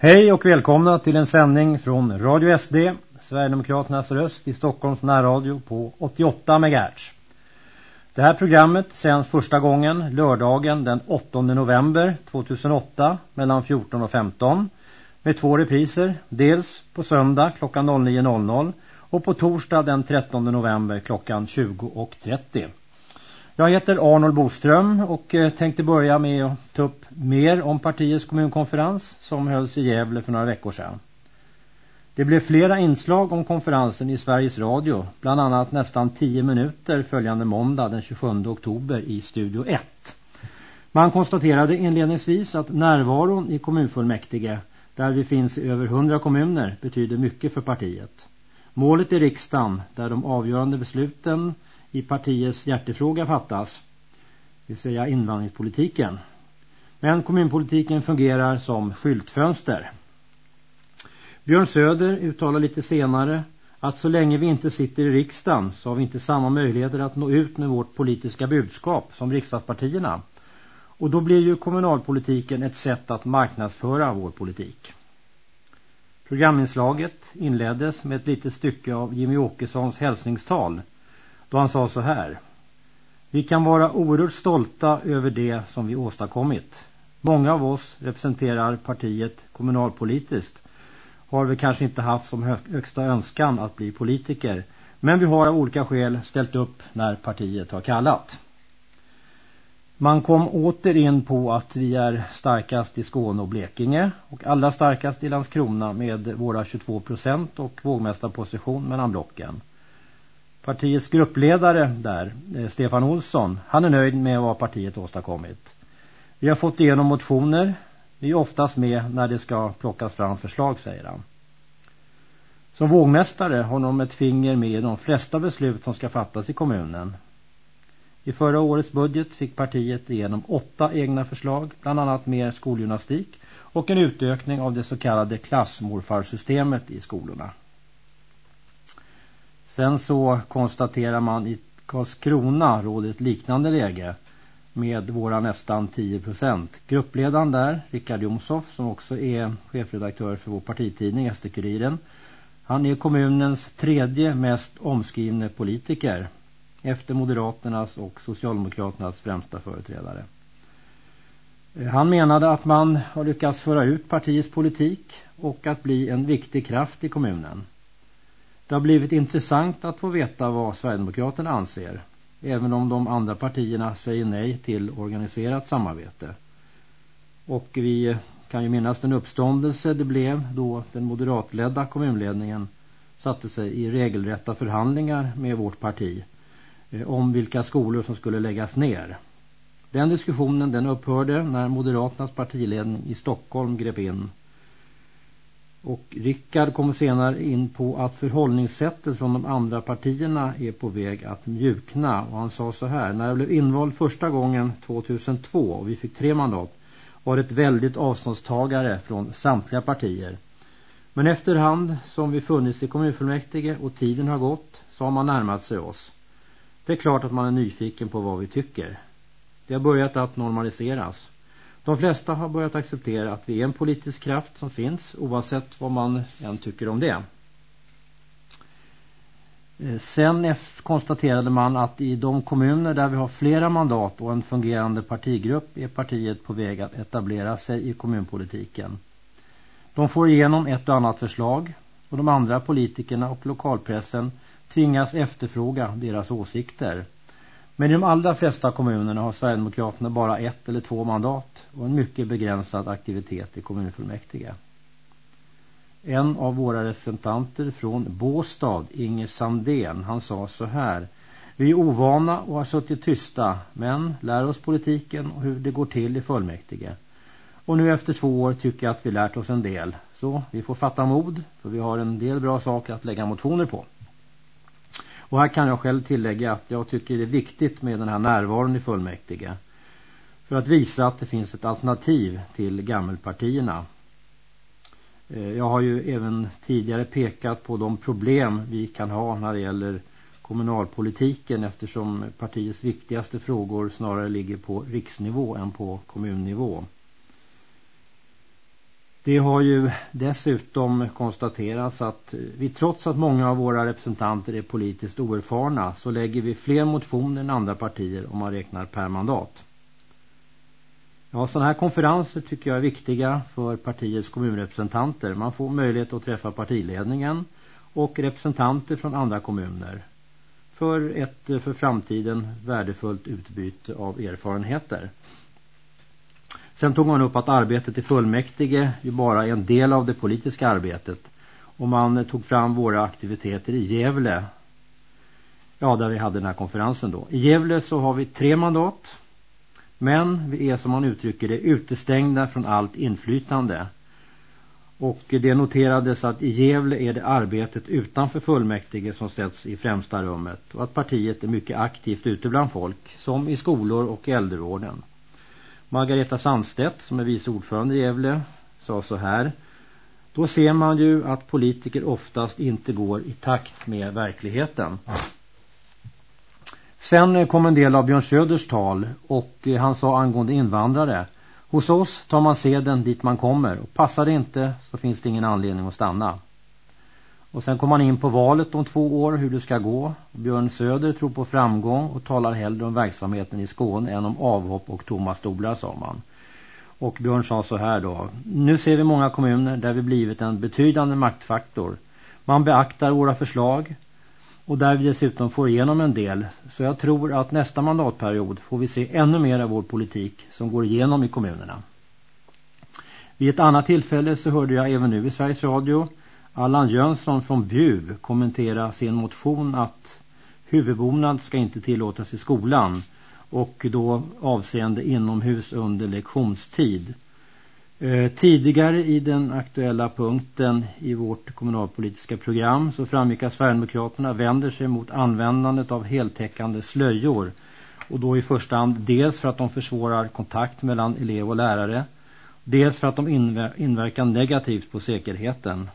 Hej och välkomna till en sändning från Radio SD, Sverigedemokraternas röst i Stockholms närradio på 88 MHz. Det här programmet sänds första gången lördagen den 8 november 2008 mellan 14 och 15 med två repriser, dels på söndag klockan 09.00 och på torsdag den 13 november klockan 20.30. Jag heter Arnold Boström och eh, tänkte börja med att ta upp mer om partiets kommunkonferens som hölls i Gävle för några veckor sedan. Det blev flera inslag om konferensen i Sveriges Radio, bland annat nästan 10 minuter följande måndag den 27 oktober i Studio 1. Man konstaterade inledningsvis att närvaron i kommunfullmäktige, där vi finns i över 100 kommuner, betyder mycket för partiet. Målet i riksdagen, där de avgörande besluten i partiets hjärtefråga fattas, det vill säga invandringspolitiken. Men kommunpolitiken fungerar som skyltfönster. Björn Söder uttalar lite senare att så länge vi inte sitter i riksdagen så har vi inte samma möjligheter att nå ut med vårt politiska budskap som riksdagspartierna. Och då blir ju kommunalpolitiken ett sätt att marknadsföra vår politik. Programinslaget inleddes med ett litet stycke av Jimmy Åkessons hälsningstal- då han sa så här. Vi kan vara oerhört stolta över det som vi åstadkommit. Många av oss representerar partiet kommunalpolitiskt. Har vi kanske inte haft som högsta önskan att bli politiker. Men vi har av olika skäl ställt upp när partiet har kallat. Man kom åter in på att vi är starkast i Skåne och Blekinge och allra starkast i Landskrona med våra 22 procent och vågmästarposition mellan blocken. Partiets gruppledare där, eh, Stefan Olsson, han är nöjd med vad partiet åstadkommit. Vi har fått igenom motioner. Vi är oftast med när det ska plockas fram förslag, säger han. Som vågmästare har de ett finger med i de flesta beslut som ska fattas i kommunen. I förra årets budget fick partiet igenom åtta egna förslag, bland annat mer skolgymnastik och en utökning av det så kallade klassmorfarsystemet i skolorna. Sen så konstaterar man i Karlskrona råder ett liknande läge med våra nästan 10 procent. Gruppledaren där, Rickard Jomshoff, som också är chefredaktör för vår partitidning SD-Kuriren. Han är kommunens tredje mest omskrivne politiker efter Moderaternas och Socialdemokraternas främsta företrädare. Han menade att man har lyckats föra ut partiets politik och att bli en viktig kraft i kommunen. Det har blivit intressant att få veta vad Sverigedemokraterna anser, även om de andra partierna säger nej till organiserat samarbete. Och vi kan ju minnas den uppståndelse det blev då den moderatledda kommunledningen satte sig i regelrätta förhandlingar med vårt parti eh, om vilka skolor som skulle läggas ner. Den diskussionen den upphörde när Moderaternas partiledning i Stockholm grep in och Rickard kommer senare in på att förhållningssättet från de andra partierna är på väg att mjukna. Och han sa så här, när jag blev invald första gången 2002 och vi fick tre mandat var det ett väldigt avståndstagare från samtliga partier. Men efterhand som vi funnits i kommunfullmäktige och tiden har gått så har man närmat sig oss. Det är klart att man är nyfiken på vad vi tycker. Det har börjat att normaliseras. De flesta har börjat acceptera att vi är en politisk kraft som finns oavsett vad man än tycker om det. Eh, sen konstaterade man att i de kommuner där vi har flera mandat och en fungerande partigrupp är partiet på väg att etablera sig i kommunpolitiken. De får igenom ett och annat förslag och de andra politikerna och lokalpressen tvingas efterfråga deras åsikter. Men i de allra flesta kommunerna har Sverigedemokraterna bara ett eller två mandat och en mycket begränsad aktivitet i kommunfullmäktige. En av våra representanter från Båstad, Inge Sandén, han sa så här. Vi är ovana och har suttit tysta, men lär oss politiken och hur det går till i fullmäktige. Och nu efter två år tycker jag att vi lärt oss en del. Så vi får fatta mod, för vi har en del bra saker att lägga motioner på. Och här kan jag själv tillägga att jag tycker det är viktigt med den här närvaron i fullmäktige. För att visa att det finns ett alternativ till gammelpartierna. Eh, jag har ju även tidigare pekat på de problem vi kan ha när det gäller kommunalpolitiken eftersom partiets viktigaste frågor snarare ligger på riksnivå än på kommunnivå. Det har ju dessutom konstaterats att vi trots att många av våra representanter är politiskt oerfarna så lägger vi fler motioner än andra partier om man räknar per mandat. Ja, sådana här konferenser tycker jag är viktiga för partiets kommunrepresentanter. Man får möjlighet att träffa partiledningen och representanter från andra kommuner för ett för framtiden värdefullt utbyte av erfarenheter. Sen tog man upp att arbetet i fullmäktige ju bara är en del av det politiska arbetet. Och man tog fram våra aktiviteter i Gävle. Ja, där vi hade den här konferensen då. I Gävle så har vi tre mandat. Men vi är som man uttrycker det utestängda från allt inflytande. Och det noterades att i Gävle är det arbetet utanför fullmäktige som sätts i främsta rummet. Och att partiet är mycket aktivt ute bland folk, som i skolor och äldrevården. Margareta Sandstedt som är vice ordförande i Gävle sa så här. Då ser man ju att politiker oftast inte går i takt med verkligheten. Sen eh, kom en del av Björn Söders tal och eh, han sa angående invandrare. Hos oss tar man seden dit man kommer och passar det inte så finns det ingen anledning att stanna. Och sen kom man in på valet om två år, hur det ska gå. Björn Söder tror på framgång och talar hellre om verksamheten i Skåne än om avhopp och tomma stolar, sa man. Och Björn sa så här då. Nu ser vi många kommuner där vi blivit en betydande maktfaktor. Man beaktar våra förslag och där vi dessutom får igenom en del. Så jag tror att nästa mandatperiod får vi se ännu mer av vår politik som går igenom i kommunerna. Vid ett annat tillfälle så hörde jag även nu i Sveriges Radio Allan Jönsson från Bjuv kommenterar sin motion att huvudbonad ska inte tillåtas i skolan och då avseende inomhus under lektionstid. Eh, tidigare i den aktuella punkten i vårt kommunalpolitiska program så framgick att Sverigedemokraterna vänder sig mot användandet av heltäckande slöjor och då i första hand dels för att de försvårar kontakt mellan elev och lärare dels för att de inverkar negativt på säkerheten.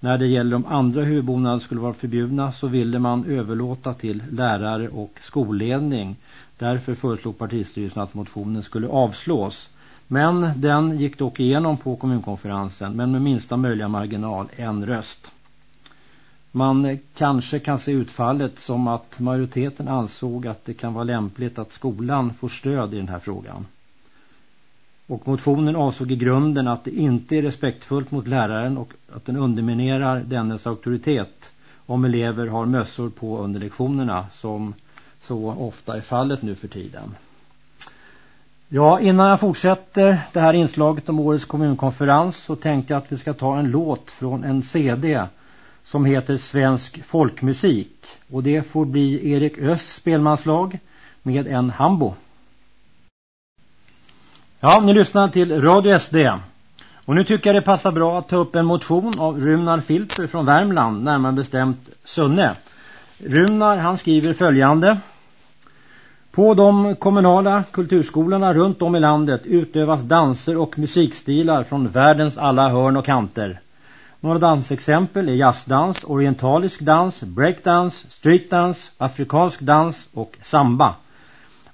När det gäller de andra huvudbonaderna skulle vara förbjudna så ville man överlåta till lärare och skolledning. Därför föreslog partistyrelsen att motionen skulle avslås. Men den gick dock igenom på kommunkonferensen men med minsta möjliga marginal en röst. Man kanske kan se utfallet som att majoriteten ansåg att det kan vara lämpligt att skolan får stöd i den här frågan. Och motionen avsåg i grunden att det inte är respektfullt mot läraren och att den underminerar dennes auktoritet om elever har mössor på under lektionerna som så ofta är fallet nu för tiden. Ja, innan jag fortsätter det här inslaget om årets kommunkonferens så tänkte jag att vi ska ta en låt från en CD som heter Svensk folkmusik. Och det får bli Erik Östs spelmanslag med en hambo. Ja, ni lyssnar till Radio SD. Och nu tycker jag det passar bra att ta upp en motion av Runar Filper från Värmland, närmare bestämt Sunne. Runar han skriver följande. På de kommunala kulturskolorna runt om i landet utövas danser och musikstilar från världens alla hörn och kanter. Några dansexempel är jazzdans, orientalisk dans, breakdance, streetdance, afrikansk dans och samba.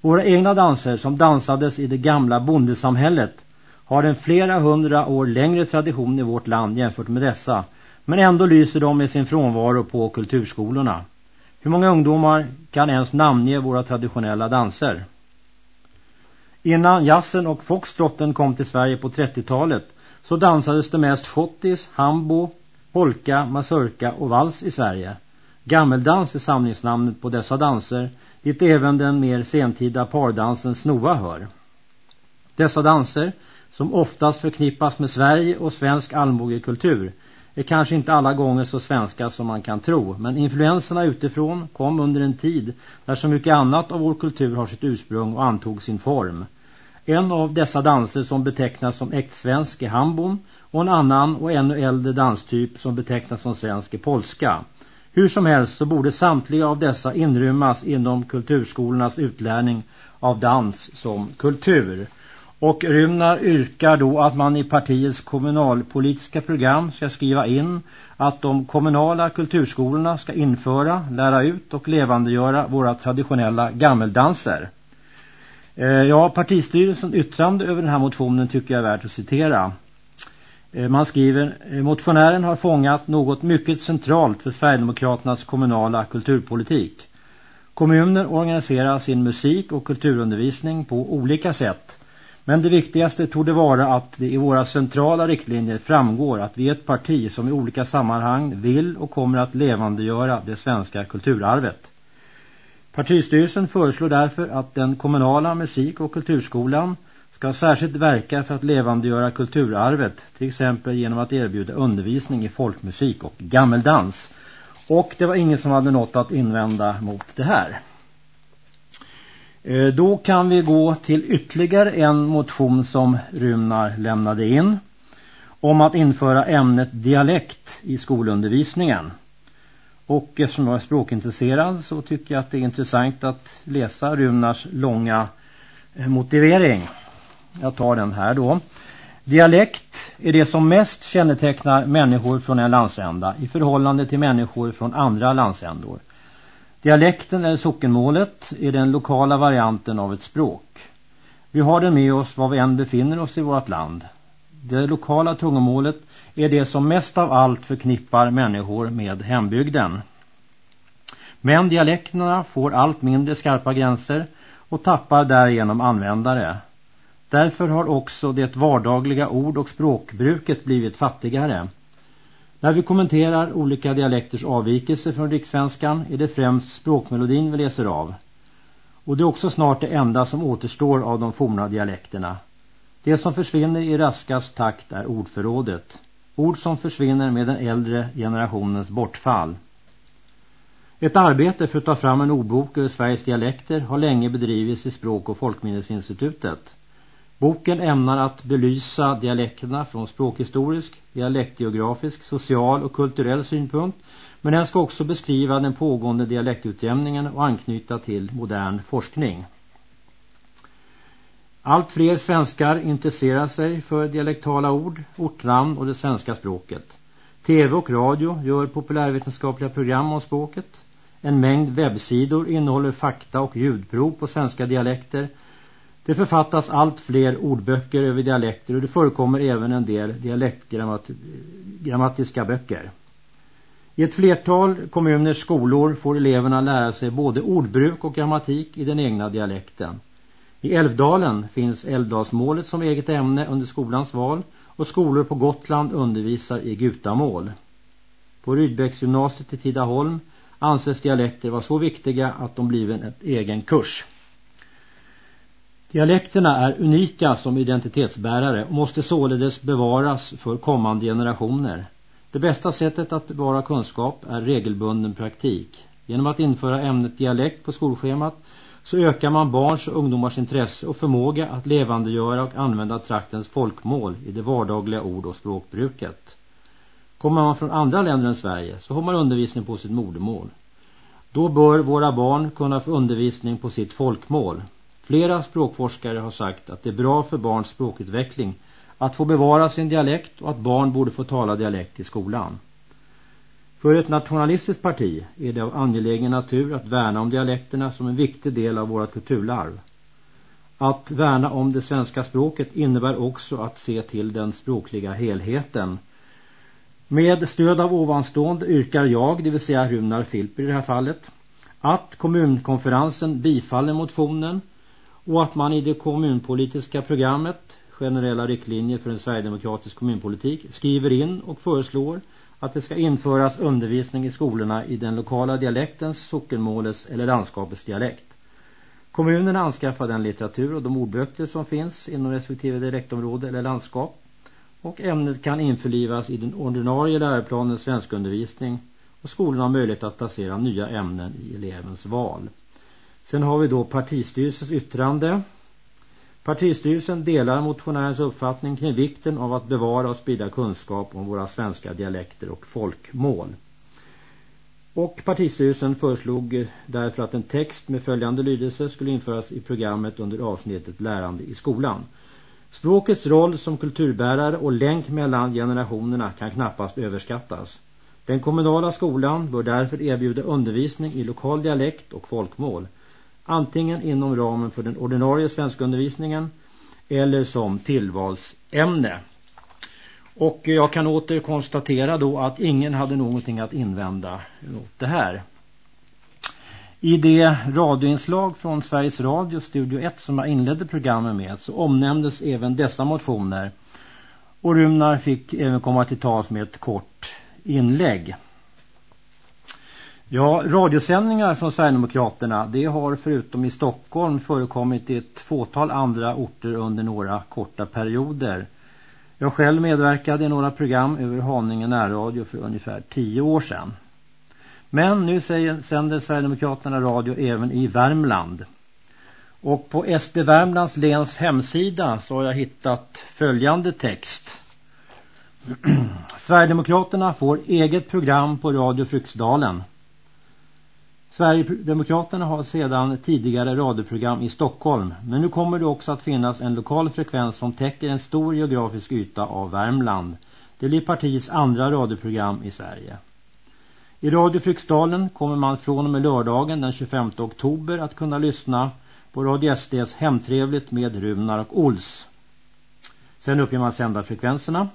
Våra egna danser som dansades i det gamla bondesamhället har en flera hundra år längre tradition i vårt land jämfört med dessa. Men ändå lyser de med sin frånvaro på kulturskolorna. Hur många ungdomar kan ens namnge våra traditionella danser? Innan jazzen och foxtrotten kom till Sverige på 30-talet så dansades det mest schottis, hambo, polka, mazurka och vals i Sverige. Gammeldans är samlingsnamnet på dessa danser dit även den mer sentida pardansen snoa hör. Dessa danser, som oftast förknippas med Sverige och svensk allmogekultur, är kanske inte alla gånger så svenska som man kan tro, men influenserna utifrån kom under en tid där så mycket annat av vår kultur har sitt ursprung och antog sin form. En av dessa danser som betecknas som äktsvensk är hambon och en annan och ännu äldre danstyp som betecknas som svensk är polska. Hur som helst så borde samtliga av dessa inrymmas inom kulturskolornas utlärning av dans som kultur. Och Rymnar yrkar då att man i partiets kommunalpolitiska program ska skriva in att de kommunala kulturskolorna ska införa, lära ut och levandegöra våra traditionella gammeldanser. Eh, ja, partistyrelsen yttrande över den här motionen tycker jag är värt att citera. Eh, man skriver, eh, motionären har fångat något mycket centralt för Sverigedemokraternas kommunala kulturpolitik. Kommuner organiserar sin musik- och kulturundervisning på olika sätt. Men det viktigaste tog det vara att det i våra centrala riktlinjer framgår att vi är ett parti som i olika sammanhang vill och kommer att levandegöra det svenska kulturarvet. Partistyrelsen föreslår därför att den kommunala musik- och kulturskolan ska särskilt verka för att levandegöra kulturarvet, till exempel genom att erbjuda undervisning i folkmusik och gammeldans. Och det var ingen som hade något att invända mot det här. Eh, då kan vi gå till ytterligare en motion som Runar lämnade in om att införa ämnet dialekt i skolundervisningen. Och eftersom jag är språkintresserad så tycker jag att det är intressant att läsa Runars långa eh, motivering. Jag tar den här då. Dialekt är det som mest kännetecknar människor från en landsända i förhållande till människor från andra landsändor. Dialekten eller sockenmålet är den lokala varianten av ett språk. Vi har den med oss var vi än befinner oss i vårt land. Det lokala tungomålet är det som mest av allt förknippar människor med hembygden. Men dialekterna får allt mindre skarpa gränser och tappar därigenom användare. Därför har också det vardagliga ord- och språkbruket blivit fattigare. När vi kommenterar olika dialekters avvikelser från rikssvenskan är det främst språkmelodin vi läser av. Och det är också snart det enda som återstår av de forna dialekterna. Det som försvinner i raskast takt är ordförrådet. Ord som försvinner med den äldre generationens bortfall. Ett arbete för att ta fram en ordbok över Sveriges dialekter har länge bedrivits i Språk- och folkminnesinstitutet. Boken ämnar att belysa dialekterna från språkhistorisk, dialektgeografisk, social och kulturell synpunkt men den ska också beskriva den pågående dialektutjämningen och anknyta till modern forskning. Allt fler svenskar intresserar sig för dialektala ord, ortnamn och det svenska språket. TV och radio gör populärvetenskapliga program om språket. En mängd webbsidor innehåller fakta och ljudprov på svenska dialekter det författas allt fler ordböcker över dialekter och det förekommer även en del dialektgrammatiska böcker. I ett flertal kommuners skolor får eleverna lära sig både ordbruk och grammatik i den egna dialekten. I Älvdalen finns Älvdalsmålet som eget ämne under skolans val och skolor på Gotland undervisar i gutamål. På Rydbäcksgymnasiet i Tidaholm anses dialekter vara så viktiga att de blivit en egen kurs. Dialekterna är unika som identitetsbärare och måste således bevaras för kommande generationer. Det bästa sättet att bevara kunskap är regelbunden praktik. Genom att införa ämnet dialekt på skolschemat så ökar man barns och ungdomars intresse och förmåga att levandegöra och använda traktens folkmål i det vardagliga ord- och språkbruket. Kommer man från andra länder än Sverige så har man undervisning på sitt modermål. Då bör våra barn kunna få undervisning på sitt folkmål. Flera språkforskare har sagt att det är bra för barns språkutveckling att få bevara sin dialekt och att barn borde få tala dialekt i skolan. För ett nationalistiskt parti är det av angelägen natur att värna om dialekterna som en viktig del av vårt kulturlarv. Att värna om det svenska språket innebär också att se till den språkliga helheten. Med stöd av ovanstående yrkar jag, det vill säga Runar Filper i det här fallet, att kommunkonferensen bifaller motionen och att man i det kommunpolitiska programmet generella riktlinjer för en sverigedemokratisk kommunpolitik skriver in och föreslår att det ska införas undervisning i skolorna i den lokala dialektens, sockenmålets eller landskapets dialekt. Kommunerna anskaffar den litteratur och de ordböcker som finns inom respektive dialektområde eller landskap och ämnet kan införlivas i den ordinarie läroplanens svenskundervisning och skolorna har möjlighet att placera nya ämnen i elevens val. Sen har vi då partistyrelsens yttrande. Partistyrelsen delar motionärens uppfattning kring vikten av att bevara och sprida kunskap om våra svenska dialekter och folkmål. Och partistyrelsen föreslog därför att en text med följande lydelse skulle införas i programmet under avsnittet Lärande i skolan. Språkets roll som kulturbärare och länk mellan generationerna kan knappast överskattas. Den kommunala skolan bör därför erbjuda undervisning i lokal dialekt och folkmål antingen inom ramen för den ordinarie svenskundervisningen eller som tillvalsämne. Och jag kan åter konstatera då att ingen hade någonting att invända mot det här. I det radioinslag från Sveriges Radio Studio 1 som jag inledde programmet med så omnämndes även dessa motioner. Och Rumnar fick även komma till tals med ett kort inlägg. Ja, radiosändningar från Sverigedemokraterna det har förutom i Stockholm förekommit i ett fåtal andra orter under några korta perioder. Jag själv medverkade i några program över Haninge närradio för ungefär tio år sedan. Men nu sänder Sverigedemokraterna radio även i Värmland. Och på SD Värmlands läns hemsida så har jag hittat följande text. Sverigedemokraterna får eget program på Radio Fryksdalen. Sverigedemokraterna har sedan tidigare radioprogram i Stockholm men nu kommer det också att finnas en lokal frekvens som täcker en stor geografisk yta av Värmland. Det blir partiets andra radioprogram i Sverige. I Radio Fryksdalen kommer man från och med lördagen den 25 oktober att kunna lyssna på Radio SDs Hemtrevligt med Runar och Ols. Sen uppger man sändarfrekvenserna.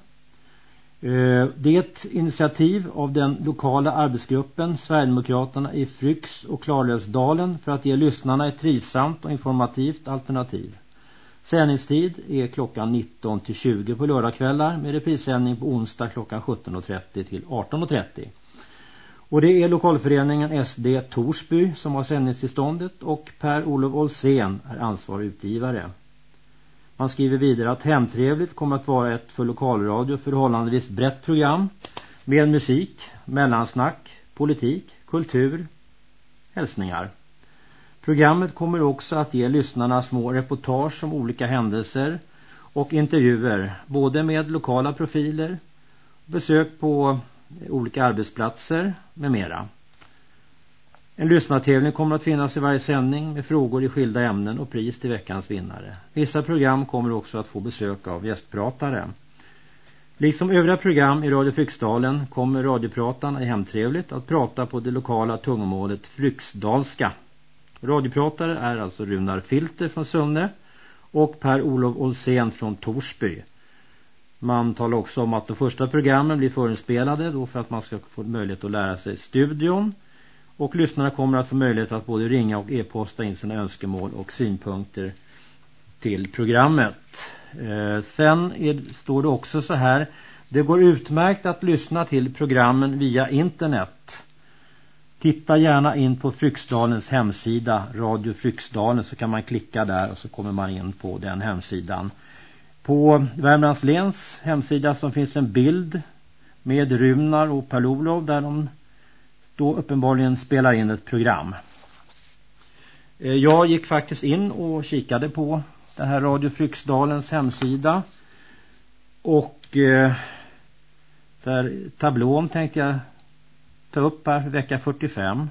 Eh, det är ett initiativ av den lokala arbetsgruppen Sverigedemokraterna i Fryx och Klarlövsdalen för att ge lyssnarna ett trivsamt och informativt alternativ. Sändningstid är klockan 19-20 på lördagkvällar med reprissändning på onsdag klockan 17.30 till 18.30. Och det är lokalföreningen SD Torsby som har sändningstillståndet och Per-Olof Olsén är ansvarig utgivare. Man skriver vidare att Hemtrevligt kommer att vara ett för lokalradio förhållandevis brett program med musik, mellansnack, politik, kultur, hälsningar. Programmet kommer också att ge lyssnarna små reportage om olika händelser och intervjuer både med lokala profiler, besök på olika arbetsplatser med mera. En lyssnartävling kommer att finnas i varje sändning med frågor i skilda ämnen och pris till veckans vinnare. Vissa program kommer också att få besök av gästpratare. Liksom övriga program i Radio Fryksdalen kommer radiopratarna i Hemtrevligt att prata på det lokala tungomålet Fryksdalska. Radiopratare är alltså Runar Filter från Sunne och Per-Olof Olsen från Torsby. Man talar också om att de första programmen blir förinspelade då för att man ska få möjlighet att lära sig studion. Och lyssnarna kommer att få möjlighet att både ringa och e-posta in sina önskemål och synpunkter till programmet. Eh, sen är, står det också så här. Det går utmärkt att lyssna till programmen via internet. Titta gärna in på Fryksdalens hemsida, Radio Fryksdalen, så kan man klicka där och så kommer man in på den hemsidan. På Värmlands läns hemsida så finns en bild med Runar och Per där de då uppenbarligen spelar in ett program. Eh, jag gick faktiskt in och kikade på den här Radio Fryksdalens hemsida och eh, där tablån tänkte jag ta upp här vecka 45.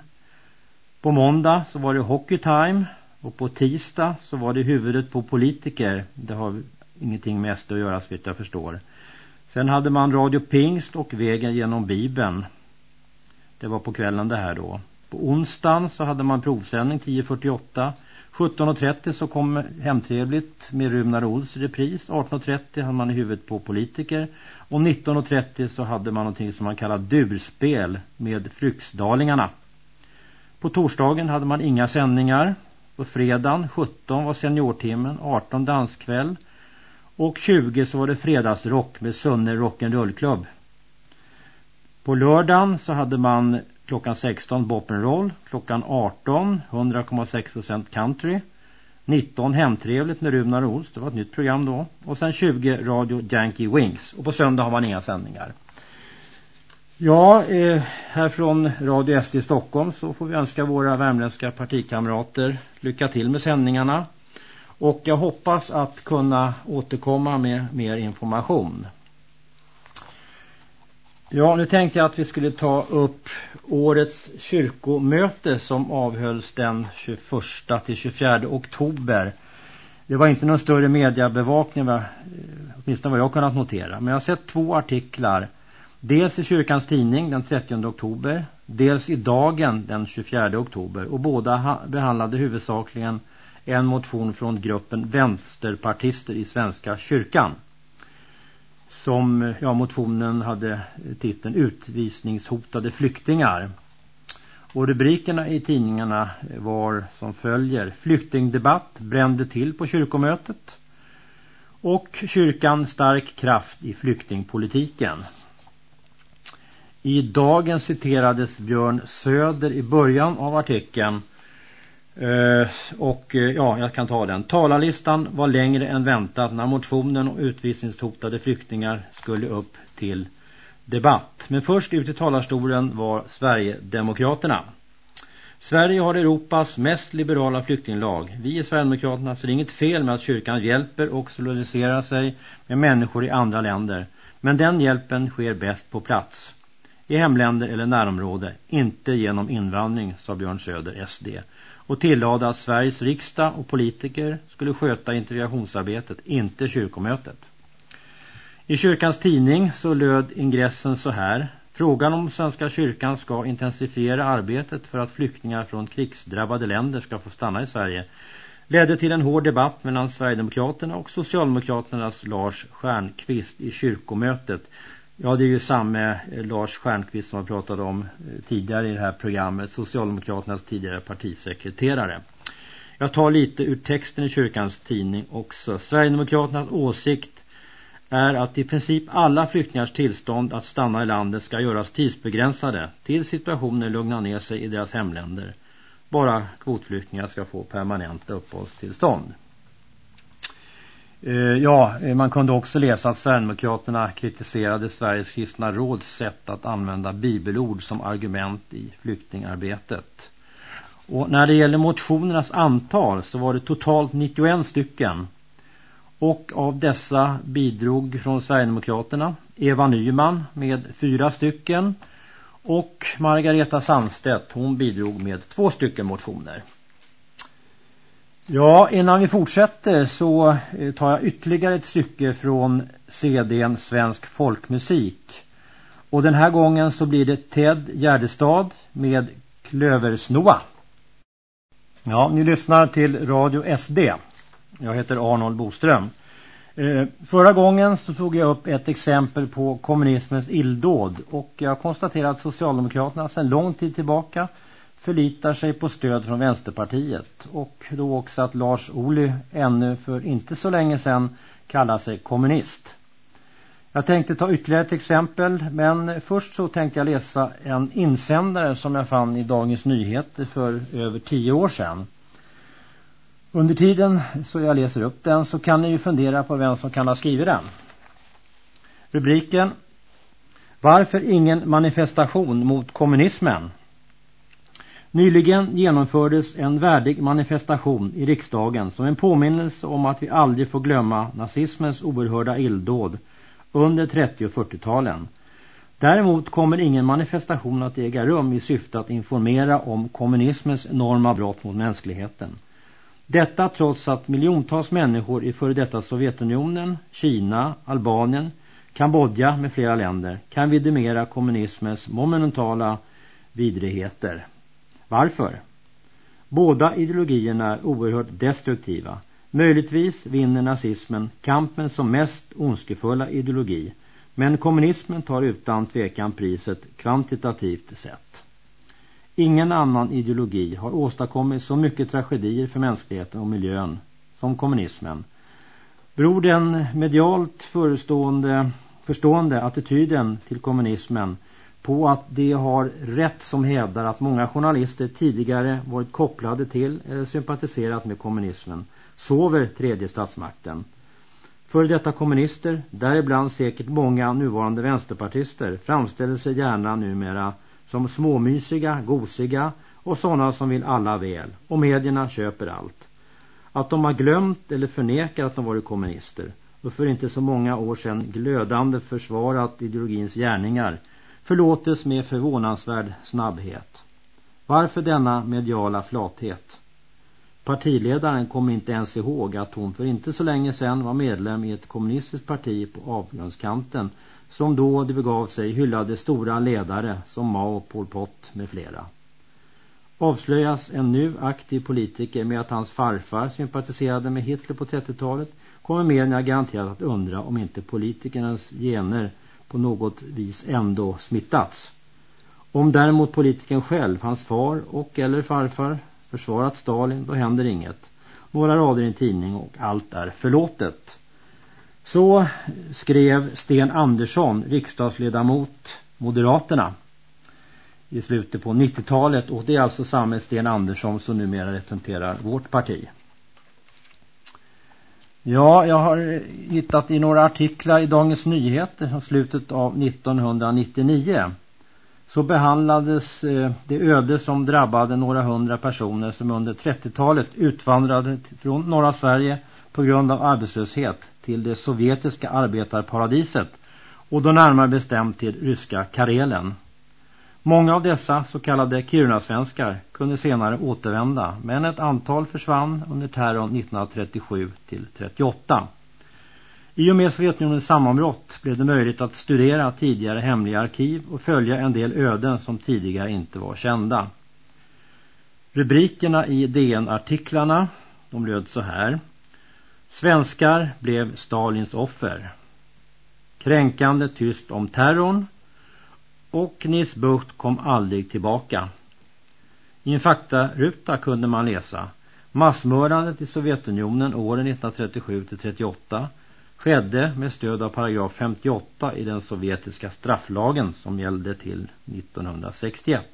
På måndag så var det Hockey Time och på tisdag så var det huvudet på politiker. Det har ingenting med SD att göra så jag förstår. Sen hade man Radio Pingst och Vägen genom Bibeln. Det var på kvällen det här då. På onsdagen så hade man provsändning 10.48. 17.30 så kom Hemtrevligt med Runar Ols repris. 18.30 hade man i huvudet på politiker. Och 19.30 så hade man någonting som man kallar durspel med Fryksdalingarna. På torsdagen hade man inga sändningar. På fredagen 17 var seniortimmen, 18 danskväll. Och 20 så var det fredagsrock med Sunne Rock'n'Roll-klubb. På lördagen så hade man klockan 16 Boppenroll, klockan 18 100,6% country, 19 Hemtrevligt med Runar Ols, det var ett nytt program då, och sen 20 Radio Yankee Wings. Och på söndag har man inga sändningar. Ja, eh, här från Radio SD i Stockholm så får vi önska våra värmländska partikamrater lycka till med sändningarna. Och jag hoppas att kunna återkomma med mer information. Ja, nu tänkte jag att vi skulle ta upp årets kyrkomöte som avhölls den 21 till 24 oktober. Det var inte någon större mediebevakning, åtminstone vad jag kunnat notera. Men jag har sett två artiklar. Dels i kyrkans tidning den 30 oktober, dels i dagen den 24 oktober. Och båda behandlade huvudsakligen en motion från gruppen vänsterpartister i Svenska kyrkan som ja, motionen hade titeln Utvisningshotade flyktingar. Och rubrikerna i tidningarna var som följer. Flyktingdebatt brände till på kyrkomötet. Och kyrkan stark kraft i flyktingpolitiken. I dagen citerades Björn Söder i början av artikeln. Eh, och eh, ja, jag kan ta den. Talarlistan var längre än väntat när motionen om utvisningshotade flyktingar skulle upp till debatt. Men först ut i talarstolen var Sverigedemokraterna. Sverige har Europas mest liberala flyktinglag. Vi i Sverigedemokraterna ser inget fel med att kyrkan hjälper och solidariserar sig med människor i andra länder. Men den hjälpen sker bäst på plats. I hemländer eller närområde, inte genom invandring, sa Björn Söder, SD. Och tillade att Sveriges riksdag och politiker skulle sköta integrationsarbetet, inte kyrkomötet. I kyrkans tidning så löd ingressen så här. Frågan om Svenska kyrkan ska intensifiera arbetet för att flyktingar från krigsdrabbade länder ska få stanna i Sverige ledde till en hård debatt mellan Sverigedemokraterna och Socialdemokraternas Lars Stjernqvist i kyrkomötet. Ja, det är ju samma eh, Lars Stjernqvist som har pratat om eh, tidigare i det här programmet, Socialdemokraternas tidigare partisekreterare. Jag tar lite ur texten i kyrkans tidning också. Sverigedemokraternas åsikt är att i princip alla flyktingars tillstånd att stanna i landet ska göras tidsbegränsade till situationen lugnar ner sig i deras hemländer. Bara kvotflyktingar ska få permanenta uppehållstillstånd. Eh, ja, eh, man kunde också läsa att Sverigedemokraterna kritiserade Sveriges kristna råds sätt att använda bibelord som argument i flyktingarbetet. Och när det gäller motionernas antal så var det totalt 91 stycken och av dessa bidrog från Sverigedemokraterna Eva Nyman med fyra stycken och Margareta Sandstedt hon bidrog med två stycken motioner. Ja, innan vi fortsätter så eh, tar jag ytterligare ett stycke från CDn Svensk folkmusik. Och den här gången så blir det Ted Gärdestad med Klöversnoa. Ja, ni lyssnar till Radio SD. Jag heter Arnold Boström. Eh, förra gången så tog jag upp ett exempel på kommunismens illdåd och jag konstaterar att Socialdemokraterna sedan lång tid tillbaka förlitar sig på stöd från Vänsterpartiet och då också att Lars Ohly ännu för inte så länge sedan kallar sig kommunist. Jag tänkte ta ytterligare ett exempel men först så tänkte jag läsa en insändare som jag fann i Dagens Nyheter för över tio år sedan. Under tiden så jag läser upp den så kan ni ju fundera på vem som kan ha skrivit den. Rubriken Varför ingen manifestation mot kommunismen? Nyligen genomfördes en värdig manifestation i riksdagen som en påminnelse om att vi aldrig får glömma nazismens oerhörda illdåd under 30- och 40-talen. Däremot kommer ingen manifestation att äga rum i syfte att informera om kommunismens enorma brott mot mänskligheten. Detta trots att miljontals människor i före detta Sovjetunionen, Kina, Albanien, Kambodja med flera länder kan vidimera kommunismens monumentala vidrigheter. Varför? Båda ideologierna är oerhört destruktiva. Möjligtvis vinner nazismen kampen som mest ondskefulla ideologi, men kommunismen tar utan tvekan priset kvantitativt sett. Ingen annan ideologi har åstadkommit så mycket tragedier för mänskligheten och miljön som kommunismen. Beror den medialt förestående, förstående attityden till kommunismen på att de har rätt som hävdar att många journalister tidigare varit kopplade till eller sympatiserat med kommunismen sover tredje statsmakten. För detta kommunister, däribland säkert många nuvarande vänsterpartister, framställer sig gärna numera som småmysiga, gosiga och sådana som vill alla väl. Och medierna köper allt. Att de har glömt eller förnekar att de varit kommunister och för inte så många år sedan glödande försvarat ideologins gärningar förlåtes med förvånansvärd snabbhet. Varför denna mediala flathet? Partiledaren kommer inte ens ihåg att hon för inte så länge sedan var medlem i ett kommunistiskt parti på avgrundskanten som då det begav sig hyllade stora ledare som Mao, Pol Pot med flera. Avslöjas en nu aktiv politiker med att hans farfar sympatiserade med Hitler på 30-talet kommer medierna garanterat att undra om inte politikernas gener på något vis ändå smittats. Om däremot politikern själv, hans far och eller farfar försvarat Stalin, då händer inget. Några rader i en tidning och allt är förlåtet. Så skrev Sten Andersson, riksdagsledamot Moderaterna i slutet på 90-talet och det är alltså samme Sten Andersson som numera representerar vårt parti. Ja, jag har eh, hittat i några artiklar i Dagens Nyheter från slutet av 1999 så behandlades eh, det öde som drabbade några hundra personer som under 30-talet utvandrade från norra Sverige på grund av arbetslöshet till det sovjetiska arbetarparadiset och då närmare bestämt till ryska Karelen. Många av dessa så kallade Kiruna-svenskar kunde senare återvända men ett antal försvann under terrorn 1937 till 38. I och med Sovjetunionens sammanbrott blev det möjligt att studera tidigare hemliga arkiv och följa en del öden som tidigare inte var kända. Rubrikerna i DN-artiklarna de löd så här. Svenskar blev Stalins offer. Kränkande tyst om terrorn och Nils Bucht kom aldrig tillbaka. I en faktaruta kunde man läsa Massmördandet i Sovjetunionen åren 1937-38 skedde med stöd av paragraf 58 i den sovjetiska strafflagen som gällde till 1961.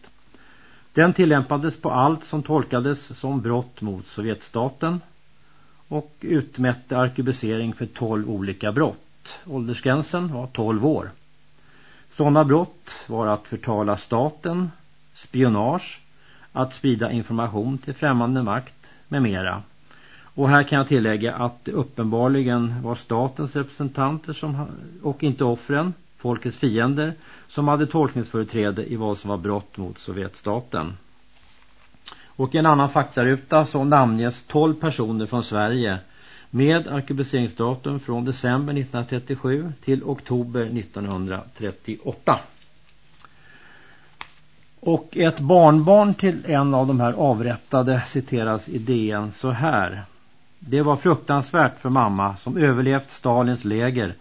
Den tillämpades på allt som tolkades som brott mot Sovjetstaten och utmätte arkebusering för 12 olika brott. Åldersgränsen var 12 år. Sådana brott var att förtala staten, spionage, att sprida information till främmande makt med mera. Och här kan jag tillägga att det uppenbarligen var statens representanter som, och inte offren, folkets fiender, som hade tolkningsföreträde i vad som var brott mot Sovjetstaten. Och i en annan faktaruta så namnges 12 personer från Sverige med arkebuseringsdatum från december 1937 till oktober 1938. Och ett barnbarn till en av de här avrättade citeras i DN så här. Det var fruktansvärt för mamma som överlevt Stalins läger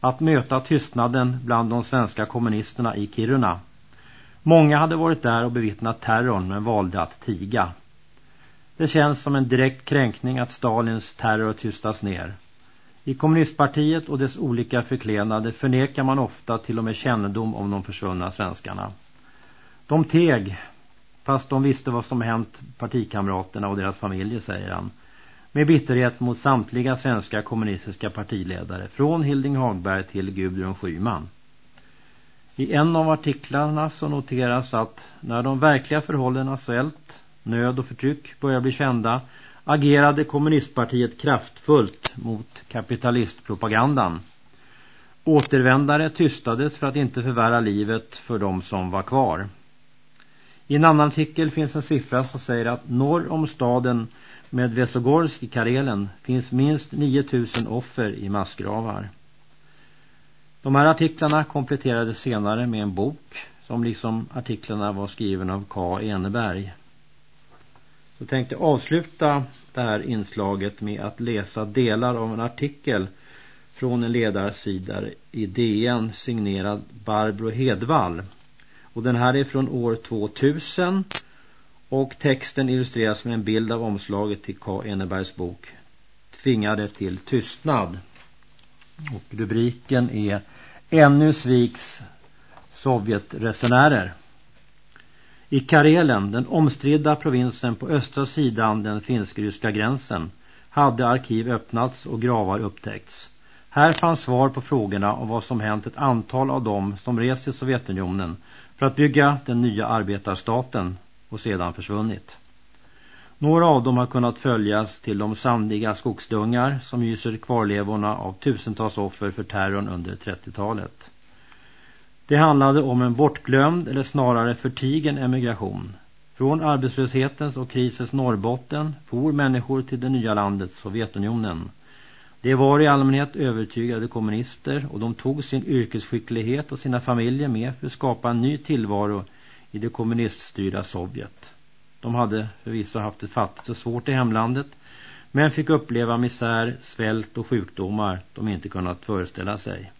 att möta tystnaden bland de svenska kommunisterna i Kiruna. Många hade varit där och bevittnat terrorn men valde att tiga. Det känns som en direkt kränkning att Stalins terror tystas ner. I kommunistpartiet och dess olika förklenade förnekar man ofta till och med kännedom om de försvunna svenskarna. De teg, fast de visste vad som hänt partikamraterna och deras familjer, säger han. Med bitterhet mot samtliga svenska kommunistiska partiledare, från Hilding Hagberg till Gudrun Schyman. I en av artiklarna så noteras att när de verkliga förhållandena svält nöd och förtryck börjar bli kända agerade kommunistpartiet kraftfullt mot kapitalistpropagandan. Återvändare tystades för att inte förvärra livet för de som var kvar. I en annan artikel finns en siffra som säger att norr om staden med Vesogorsk i Karelen finns minst 9000 offer i massgravar. De här artiklarna kompletterades senare med en bok som liksom artiklarna var skriven av K. Eneberg. Så tänkte jag avsluta det här inslaget med att läsa delar av en artikel från en ledarsida i DN signerad Barbro Hedvall. Och den här är från år 2000 och texten illustreras med en bild av omslaget till K. Enebergs bok Tvingade till tystnad. Och rubriken är Ännu sviks Sovjetresenärer. I Karelen, den omstridda provinsen på östra sidan den finsk-ryska gränsen, hade arkiv öppnats och gravar upptäckts. Här fanns svar på frågorna om vad som hänt ett antal av dem som rest till Sovjetunionen för att bygga den nya arbetarstaten och sedan försvunnit. Några av dem har kunnat följas till de sandiga skogsdungar som hyser kvarlevorna av tusentals offer för terrorn under 30-talet. Det handlade om en bortglömd eller snarare förtigen emigration. Från arbetslöshetens och krisens Norrbotten for människor till det nya landet Sovjetunionen. De var i allmänhet övertygade kommunister och de tog sin yrkesskicklighet och sina familjer med för att skapa en ny tillvaro i det kommuniststyrda Sovjet. De hade förvisso haft det fattigt och svårt i hemlandet men fick uppleva misär, svält och sjukdomar de inte kunnat föreställa sig.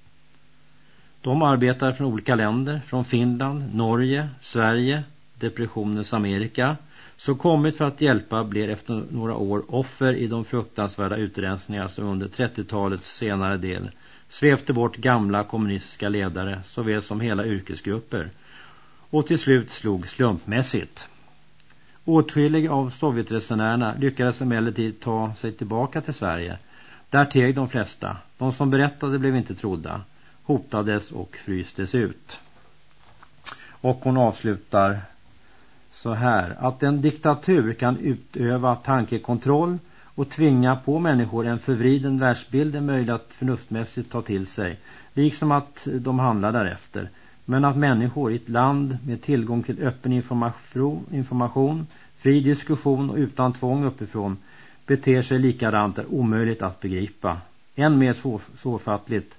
De arbetar från olika länder, från Finland, Norge, Sverige, depressionens Amerika, så kommit för att hjälpa blir efter några år offer i de fruktansvärda utrensningar som under 30-talets senare del svepte bort gamla kommunistiska ledare såväl som hela yrkesgrupper och till slut slog slumpmässigt. Åtskilliga av Sovjetresenärerna lyckades emellertid ta sig tillbaka till Sverige. Där teg de flesta. De som berättade blev inte trodda. Hotades och frystes ut. Och hon avslutar så här. Att en diktatur kan utöva tankekontroll och tvinga på människor en förvriden världsbild är möjligt att förnuftmässigt ta till sig. Liksom att de handlar därefter. Men att människor i ett land med tillgång till öppen information, fri diskussion och utan tvång uppifrån beter sig likadant är omöjligt att begripa. Än mer svårfattligt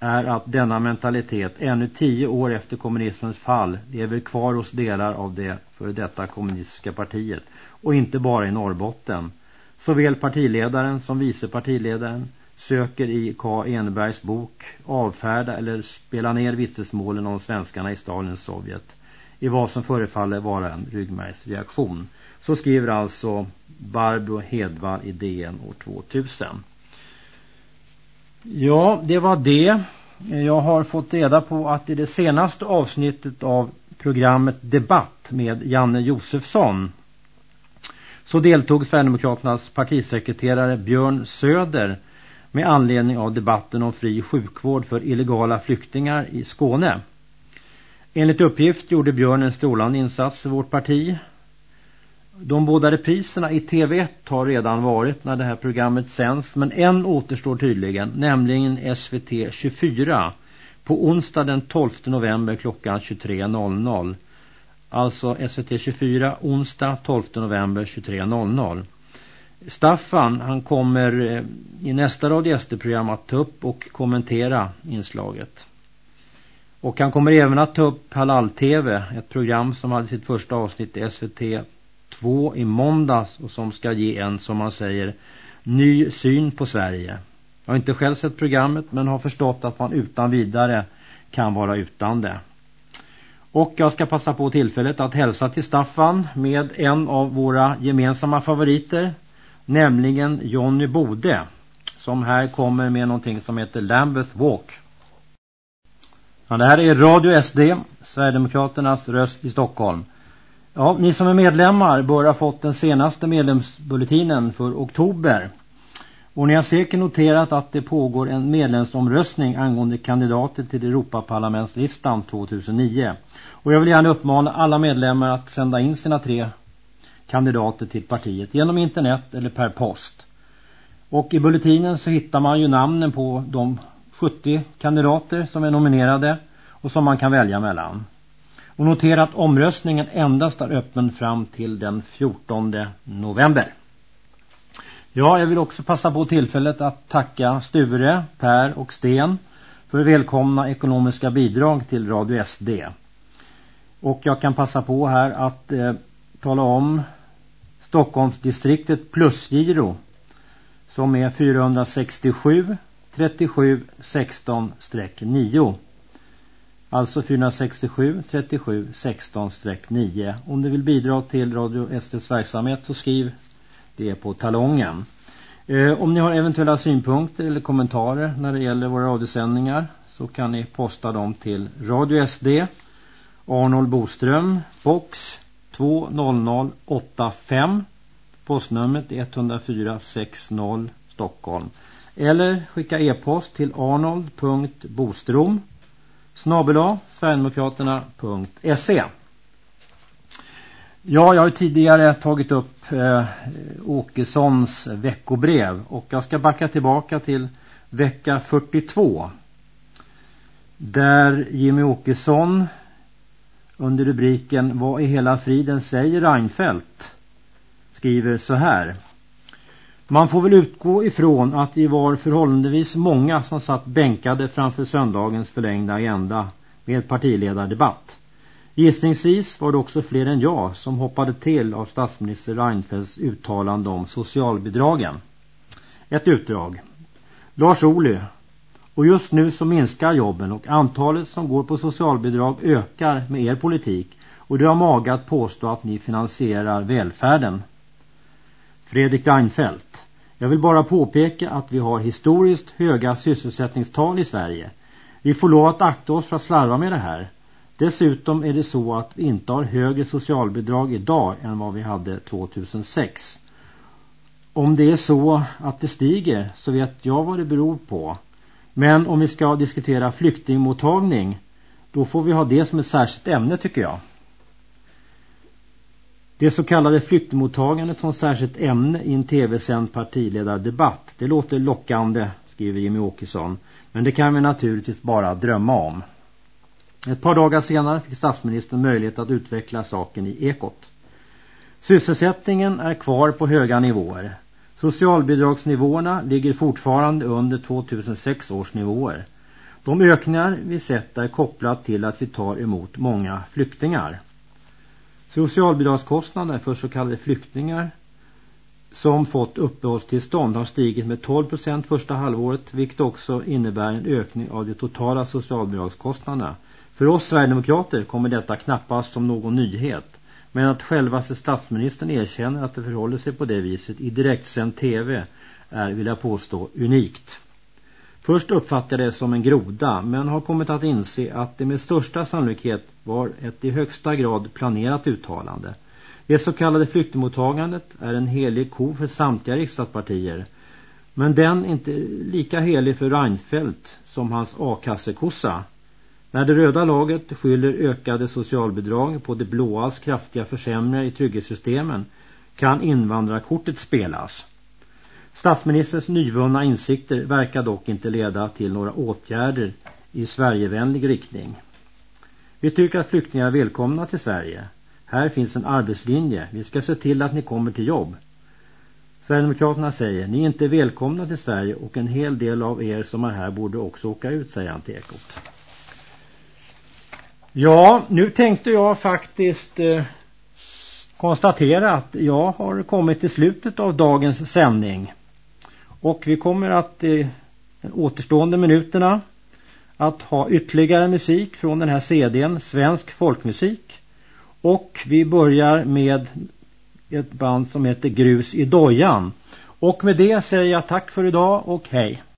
är att denna mentalitet ännu tio år efter kommunismens fall lever kvar hos delar av det för detta kommunistiska partiet och inte bara i Norrbotten. Såväl partiledaren som vice partiledaren söker i K. Enbergs bok avfärda eller spela ner vittnesmålen om svenskarna i Stalins Sovjet i vad som förefaller vara en ryggmärgsreaktion. Så skriver alltså Barbro Hedvall i DN år 2000. Ja, det var det. Jag har fått reda på att i det senaste avsnittet av programmet Debatt med Janne Josefsson så deltog Sverigedemokraternas partisekreterare Björn Söder med anledning av debatten om fri sjukvård för illegala flyktingar i Skåne. Enligt uppgift gjorde Björn en strålande insats i vårt parti de båda repriserna i TV1 har redan varit när det här programmet sänds men en återstår tydligen, nämligen SVT 24 på onsdag den 12 november klockan 23.00. Alltså SVT 24 onsdag 12 november 23.00. Staffan han kommer eh, i nästa radioprogram att ta upp och kommentera inslaget. Och han kommer även att ta upp Halal TV, ett program som hade sitt första avsnitt i SVT två i måndags och som ska ge en, som man säger, ny syn på Sverige. Jag har inte själv sett programmet men har förstått att man utan vidare kan vara utan det. Och jag ska passa på tillfället att hälsa till Staffan med en av våra gemensamma favoriter, nämligen Johnny Bode, som här kommer med någonting som heter Lambeth Walk. Ja, det här är Radio SD, Sverigedemokraternas röst i Stockholm. Ja, ni som är medlemmar bör ha fått den senaste medlemsbulletinen för oktober. Och ni har säkert noterat att det pågår en medlemsomröstning angående kandidater till Europaparlamentslistan 2009. Och jag vill gärna uppmana alla medlemmar att sända in sina tre kandidater till partiet genom internet eller per post. Och i bulletinen så hittar man ju namnen på de 70 kandidater som är nominerade och som man kan välja mellan. Och notera att omröstningen endast är öppen fram till den 14 november. Ja, jag vill också passa på tillfället att tacka Sture, Per och Sten för välkomna ekonomiska bidrag till Radio SD. Och jag kan passa på här att eh, tala om Stockholmsdistriktet plusgiro som är 467 37 16-9. Alltså 467 37 16-9. Om du vill bidra till Radio SDs verksamhet så skriv det på talongen. Eh, om ni har eventuella synpunkter eller kommentarer när det gäller våra radiosändningar så kan ni posta dem till Radio SD Arnold Boström box 20085 postnumret 104 60 Stockholm eller skicka e-post till arnold.bostrom snabela Sverigedemokraterna.se Ja, jag har tidigare tagit upp eh, Åkessons veckobrev och jag ska backa tillbaka till vecka 42 där Jimmy Åkesson under rubriken Vad i hela friden säger Reinfeldt skriver så här man får väl utgå ifrån att det var förhållandevis många som satt bänkade framför söndagens förlängda agenda med partiledardebatt. Gissningsvis var det också fler än jag som hoppade till av statsminister Reinfeldts uttalande om socialbidragen. Ett utdrag. Lars Ohly. Och just nu så minskar jobben och antalet som går på socialbidrag ökar med er politik. Och du har magat att påstå att ni finansierar välfärden. Fredrik Reinfeldt. Jag vill bara påpeka att vi har historiskt höga sysselsättningstal i Sverige. Vi får lov att akta oss för att slarva med det här. Dessutom är det så att vi inte har högre socialbidrag idag än vad vi hade 2006. Om det är så att det stiger så vet jag vad det beror på. Men om vi ska diskutera flyktingmottagning då får vi ha det som ett särskilt ämne tycker jag. Det så kallade flyktingmottagandet som särskilt ämne i en tv-sänd partiledardebatt. Det låter lockande, skriver Jimmy Åkesson. Men det kan vi naturligtvis bara drömma om. Ett par dagar senare fick statsministern möjlighet att utveckla saken i Ekot. Sysselsättningen är kvar på höga nivåer. Socialbidragsnivåerna ligger fortfarande under 2006 års nivåer. De ökningar vi sett är kopplat till att vi tar emot många flyktingar. Socialbidragskostnader för så kallade flyktingar som fått uppehållstillstånd har stigit med 12% första halvåret vilket också innebär en ökning av de totala socialbidragskostnaderna. För oss Sverigedemokrater kommer detta knappast som någon nyhet. Men att självaste statsministern erkänner att det förhåller sig på det viset i direktsänd tv är, vill jag påstå, unikt. Först uppfattade jag det som en groda men har kommit att inse att det med största sannolikhet var ett i högsta grad planerat uttalande. Det så kallade flyktingmottagandet är en helig ko för samtliga riksdagspartier. Men den är inte lika helig för Reinfeldt som hans A-kassekossa. När det röda laget skyller ökade socialbidrag på det blåas kraftiga försämringar i trygghetssystemen kan invandrarkortet spelas. Statsministerns nyvunna insikter verkar dock inte leda till några åtgärder i Sverigevänlig riktning. Vi tycker att flyktingar är välkomna till Sverige. Här finns en arbetslinje. Vi ska se till att ni kommer till jobb. Sverigedemokraterna säger, ni är inte välkomna till Sverige och en hel del av er som är här borde också åka ut, säger han till Ekot. Ja, nu tänkte jag faktiskt eh, konstatera att jag har kommit till slutet av dagens sändning. Och vi kommer att eh, de återstående minuterna att ha ytterligare musik från den här CDn, svensk folkmusik. Och vi börjar med ett band som heter Grus i dojan. Och med det säger jag tack för idag och hej.